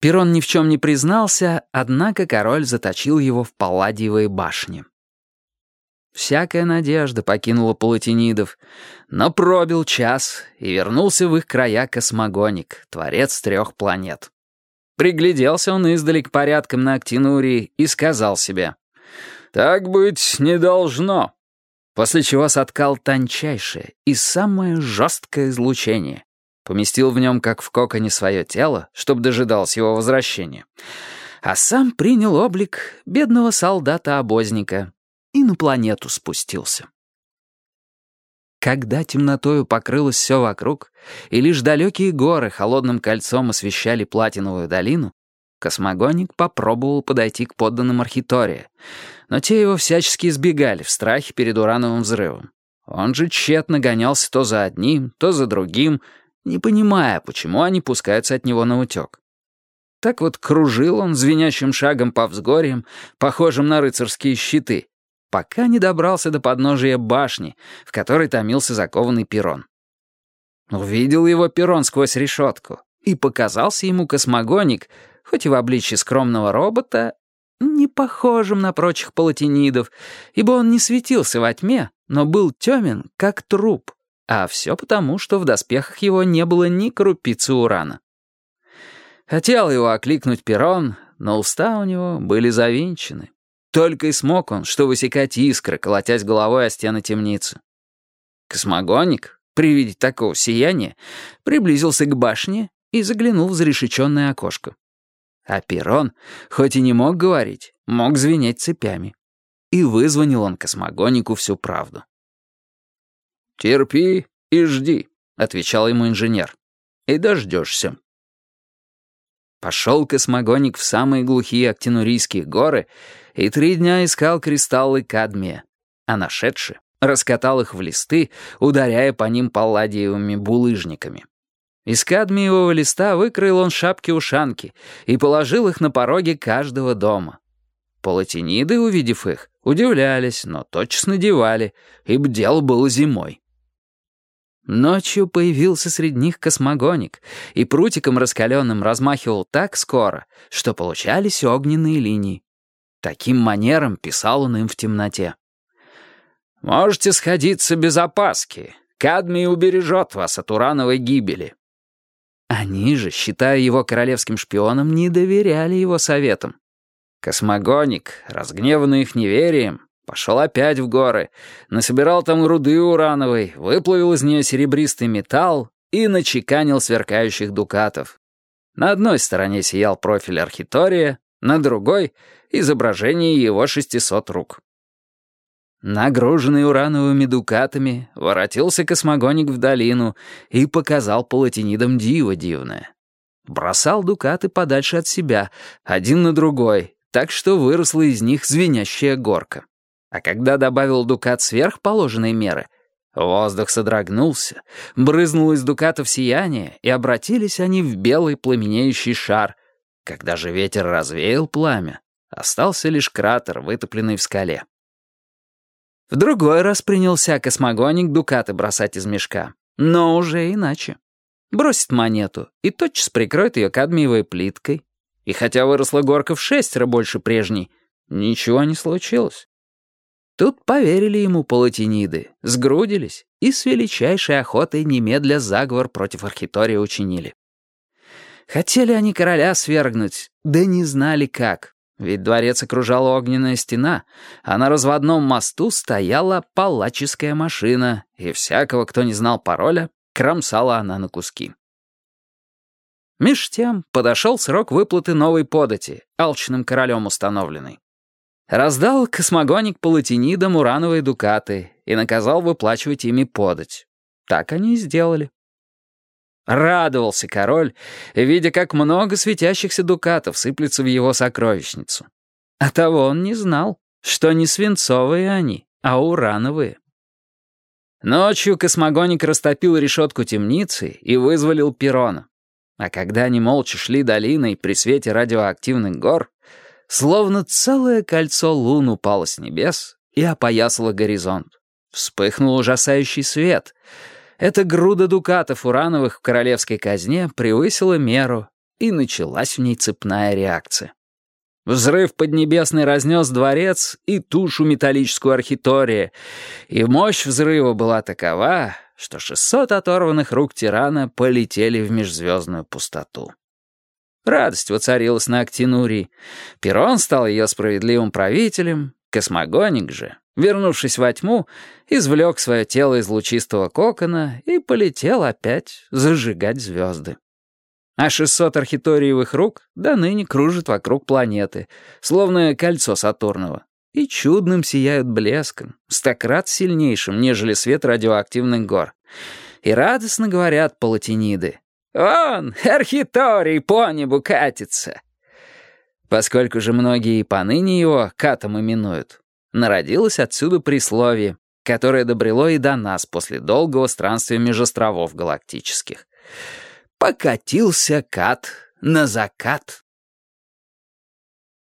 Перрон ни в чем не признался, однако король заточил его в Палладиевой башне. Всякая надежда покинула палатинидов, но пробил час, и вернулся в их края космогоник, творец трех планет. Пригляделся он издали к порядкам на Актинурии и сказал себе, «Так быть не должно», после чего соткал тончайшее и самое жесткое излучение, поместил в нем, как в коконе, свое тело, чтобы дожидалось его возвращения, а сам принял облик бедного солдата-обозника и на планету спустился. Когда темнотою покрылось все вокруг, и лишь далекие горы холодным кольцом освещали платиновую долину, космогоник попробовал подойти к подданным Архитория, но те его всячески избегали в страхе перед урановым взрывом. Он же тщетно гонялся то за одним, то за другим, не понимая, почему они пускаются от него на утек. Так вот кружил он звенящим шагом по взгорьям, похожим на рыцарские щиты, пока не добрался до подножия башни, в которой томился закованный перрон. Увидел его перрон сквозь решетку, и показался ему космогоник, хоть и в обличье скромного робота, не похожим на прочих палатинидов, ибо он не светился во тьме, но был темен, как труп. А все потому, что в доспехах его не было ни крупицы урана. Хотел его окликнуть Перрон, но уста у него были завинчены. Только и смог он, что высекать искры, колотясь головой о стены темницы. Космогоник, при виде такого сияния, приблизился к башне и заглянул в зарешеченное окошко. А Перрон, хоть и не мог говорить, мог звенеть цепями. И вызвонил он космогонику всю правду. «Терпи и жди», — отвечал ему инженер. «И дождешься». Пошел космогоник в самые глухие Актинурийские горы и три дня искал кристаллы кадмия, а нашедший раскатал их в листы, ударяя по ним палладиевыми булыжниками. Из кадмиевого листа выкроил он шапки-ушанки и положил их на пороге каждого дома. Палатиниды, увидев их, удивлялись, но тотчас надевали, ибо дело было зимой. Ночью появился среди них космогоник и прутиком раскаленным размахивал так скоро, что получались огненные линии. Таким манером писал он им в темноте. «Можете сходиться без опаски. Кадмий убережет вас от урановой гибели». Они же, считая его королевским шпионом, не доверяли его советам. Космогоник, разгневанный их неверием, Пошел опять в горы, насобирал там руды урановой, выплавил из нее серебристый металл и начеканил сверкающих дукатов. На одной стороне сиял профиль архитория, на другой — изображение его шестисот рук. Нагруженный урановыми дукатами, воротился космогоник в долину и показал палатинидам диво дивное. Бросал дукаты подальше от себя, один на другой, так что выросла из них звенящая горка. А когда добавил дукат сверх положенной меры, воздух содрогнулся, брызнул из дукатов сияние, и обратились они в белый пламенеющий шар. Когда же ветер развеял пламя, остался лишь кратер, вытопленный в скале. В другой раз принялся космогоник дукаты бросать из мешка, но уже иначе. Бросит монету и тотчас прикроет ее кадмиевой плиткой. И хотя выросла горка в шестеро больше прежней, ничего не случилось. Тут поверили ему палатиниды, сгрудились и с величайшей охотой немедля заговор против Архитория учинили. Хотели они короля свергнуть, да не знали как, ведь дворец окружала огненная стена, а на разводном мосту стояла палаческая машина, и всякого, кто не знал пароля, кромсала она на куски. Меж тем подошел срок выплаты новой подати, алчным королем установленный. Раздал космогоник палатинидам урановые дукаты и наказал выплачивать ими подать. Так они и сделали. Радовался король, видя, как много светящихся дукатов сыплется в его сокровищницу. А того он не знал, что не свинцовые они, а урановые. Ночью космогоник растопил решетку темницы и вызволил Перона. А когда они молча шли долиной при свете радиоактивных гор, Словно целое кольцо лун упало с небес и опоясало горизонт. Вспыхнул ужасающий свет. Эта груда дукатов урановых в королевской казне превысила меру, и началась у ней цепная реакция. Взрыв поднебесный разнес дворец и тушу металлическую архитории, и мощь взрыва была такова, что 600 оторванных рук тирана полетели в межзвездную пустоту. Радость воцарилась на Актинурии. Перрон стал ее справедливым правителем, космогоник же, вернувшись во тьму, извлек свое тело из лучистого кокона и полетел опять зажигать звезды. А 600 архиториевых рук до ныне кружат вокруг планеты, словно кольцо Сатурнова, и чудным сияют блеском, стократ сильнейшим, нежели свет радиоактивных гор. И радостно говорят палатиниды. «Вон, архиторий по небу катится!» Поскольку же многие и поныне его катом именуют, народилось отсюда присловие, которое добрело и до нас после долгого странствия меж островов галактических. «Покатился кат на закат».